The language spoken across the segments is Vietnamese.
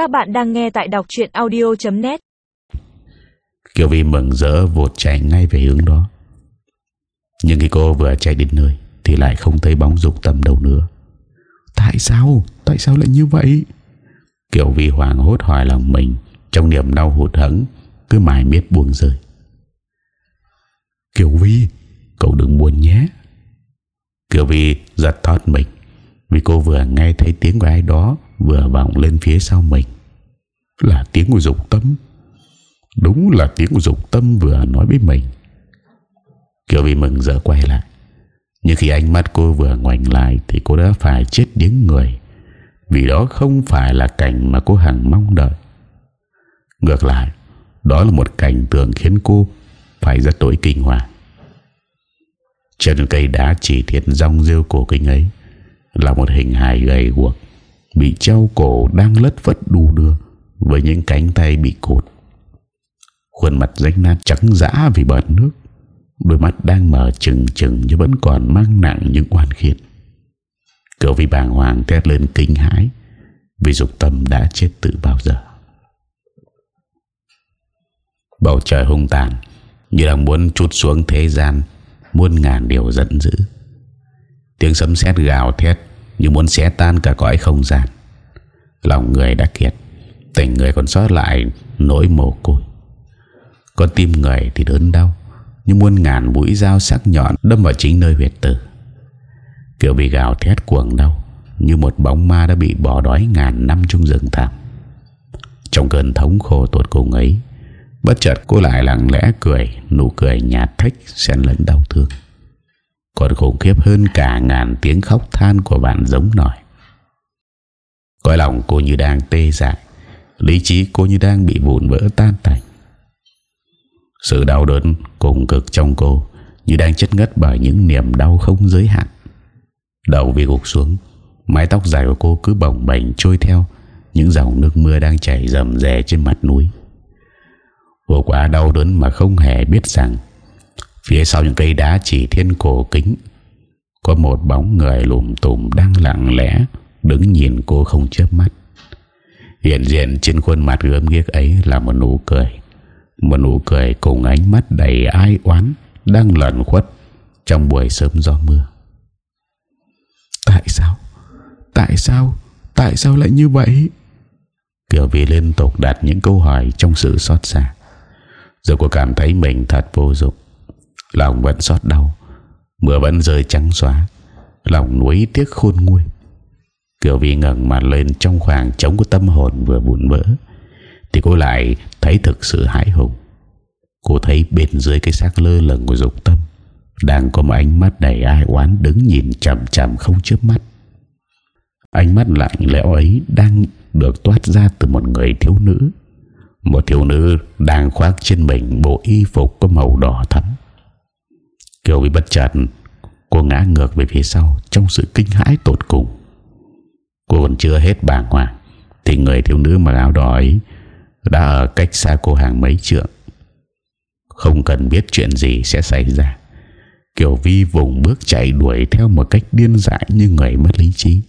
Các bạn đang nghe tại đọc chuyện audio.net Kiều Vi mừng rỡ vụt chạy ngay về hướng đó. Nhưng khi cô vừa chạy đến nơi Thì lại không thấy bóng dục tâm đâu nữa. Tại sao? Tại sao lại như vậy? Kiều Vi hoàng hốt hỏi lòng mình Trong niềm đau hụt hẫng Cứ mãi miết buông rơi. Kiều Vi Cậu đừng buồn nhé. Kiều Vi giật thót mình Vì cô vừa nghe thấy tiếng của ai đó Vừa vọng lên phía sau mình. Là tiếng của dục tâm. Đúng là tiếng của dục tâm vừa nói với mình. Kiều Vi mừng giờ quay lại. Nhưng khi ánh mắt cô vừa ngoảnh lại Thì cô đã phải chết điếng người. Vì đó không phải là cảnh mà cô hằng mong đợi. Ngược lại, Đó là một cảnh tượng khiến cô Phải rất tối kinh hoàng. Trên cây đá chỉ thiệt rong rêu cổ kính ấy Là một hình hài gầy guộc. Bị treo cổ đang lất vất đu đưa Với những cánh tay bị cột. Khuôn mặt rách nát trắng dã vì bọt nước, Đôi mắt đang mở trừng trừng Nhưng vẫn còn mang nặng những oan khiết Cậu vì bàng hoàng thét lên kinh hãi Vì dục tâm đã chết từ bao giờ. Bầu trời hung tàn, Như đang muốn chút xuống thế gian, Muôn ngàn điều giận dữ. Tiếng sấm sét gào thét như muốn xé tan cả cõi không gian. Lòng người đã kiệt, Tình người còn sót lại Nỗi mồ côi. Con tim người thì đớn đau, Như muôn ngàn mũi dao sắc nhọn Đâm vào chính nơi huyệt tử. Kiểu bị gào thét cuồng đau, Như một bóng ma đã bị bỏ đói ngàn năm trong rừng thẳm Trong cơn thống khổ tuột cùng ấy, Bất chợt cô lại lặng lẽ cười, Nụ cười nhạt thách, xen lẫn đau thương. Còn khủng khiếp hơn cả ngàn tiếng khóc than của bạn giống nổi Cõi lòng cô như đang tê dại, Lý trí cô như đang bị vụn vỡ tan tành. Sự đau đớn cùng cực trong cô Như đang chất ngất bởi những niềm đau không giới hạn. Đầu bị gục xuống, Mái tóc dài của cô cứ bồng bềnh trôi theo Những dòng nước mưa đang chảy rầm rè trên mặt núi. Vô quá đau đớn mà không hề biết rằng Phía sau những cây đá chỉ thiên cổ kính, Có một bóng người lùm tùm đang lặng lẽ Đứng nhìn cô không chớp mắt. Hiện diện trên khuôn mặt gớm ghiếc ấy là một nụ cười, Một nụ cười cùng ánh mắt đầy ai oán Đang lẩn khuất Trong buổi sớm gió mưa. Tại sao? Tại sao? Tại sao lại như vậy? Kiều Vi liên tục đặt những câu hỏi Trong sự xót xa. Giờ cô cảm thấy mình thật vô dụng Lòng vẫn xót đau, Mưa vẫn rơi trắng xóa, Lòng nuối tiếc khôn nguôi. Kiều Vi ngẩng mặt lên trong khoảng trống của tâm hồn vừa vụn vỡ Thì cô lại thấy thực sự hãi hùng. Cô thấy bên dưới cái xác lơ lửng của dục tâm, Đang có một ánh mắt đầy ai oán đứng nhìn chầm chầm không chớp mắt. Ánh mắt lạnh lẽo ấy đang được toát ra từ một người thiếu nữ, một thiếu nữ đang khoác trên mình bộ y phục có màu đỏ thắm. Kiều bị bất chợt, cô ngã ngược về phía sau trong sự kinh hãi tột cùng. Cô còn chưa hết bàng hoàng, thì người thiếu nữ mặc áo đỏ ấy đã ở cách xa cô hàng mấy trượng. Không cần biết chuyện gì sẽ xảy ra. Kiều Vi vùng bước chạy đuổi theo một cách điên dại như người mất lý trí.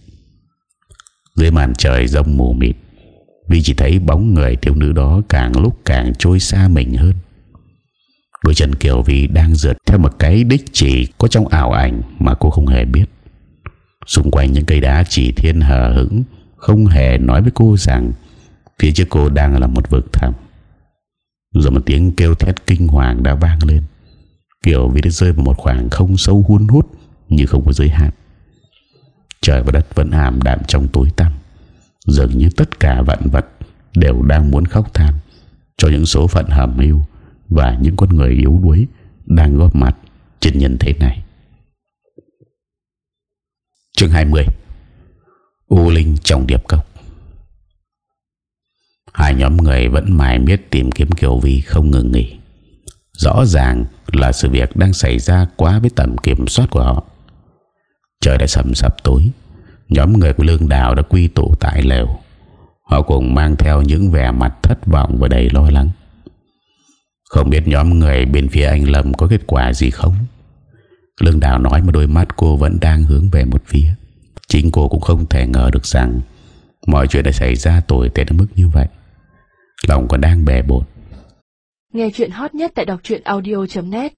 Dưới màn trời rông mù mịt, vi chỉ thấy bóng người thiếu nữ đó càng lúc càng trôi xa mình hơn Đôi chân Kiều Vi đang rượt theo một cái đích chỉ có trong ảo ảnh mà cô không hề biết. Xung quanh những cây đá chỉ thiên hờ hững, Không hề nói với cô rằng Phía trước cô đang là một vực thẳm. Rồi một tiếng kêu thét kinh hoàng đã vang lên. Kiều Vi đã rơi vào một khoảng không sâu hun hút, Như không có giới hạn. Trời và đất vẫn ảm đạm trong tối tăm. Dường như tất cả vạn vật Đều đang muốn khóc than. Cho những số phận hầm mưu và những con người yếu đuối Đang góp mặt trên nhân thế này. Chương 20 U Linh trong điệp cốc. Hai nhóm người vẫn mãi miết tìm kiếm Kiều Vi không ngừng nghỉ. Rõ ràng là sự việc đang xảy ra quá với tầm kiểm soát của họ. Trời đã sầm sập tối, Nhóm người của Lương Đào đã quy tụ tại lều. Họ cùng mang theo những vẻ mặt thất vọng và đầy lo lắng. Không biết nhóm người bên phía anh Lâm có kết quả gì không? Lương Đào nói mà đôi mắt cô vẫn đang hướng về một phía. Chính cô cũng không thể ngờ được rằng Mọi chuyện đã xảy ra tồi tệ đến mức như vậy. Lòng còn đang bè bột Nghe chuyện hot nhất tại đọc audio.net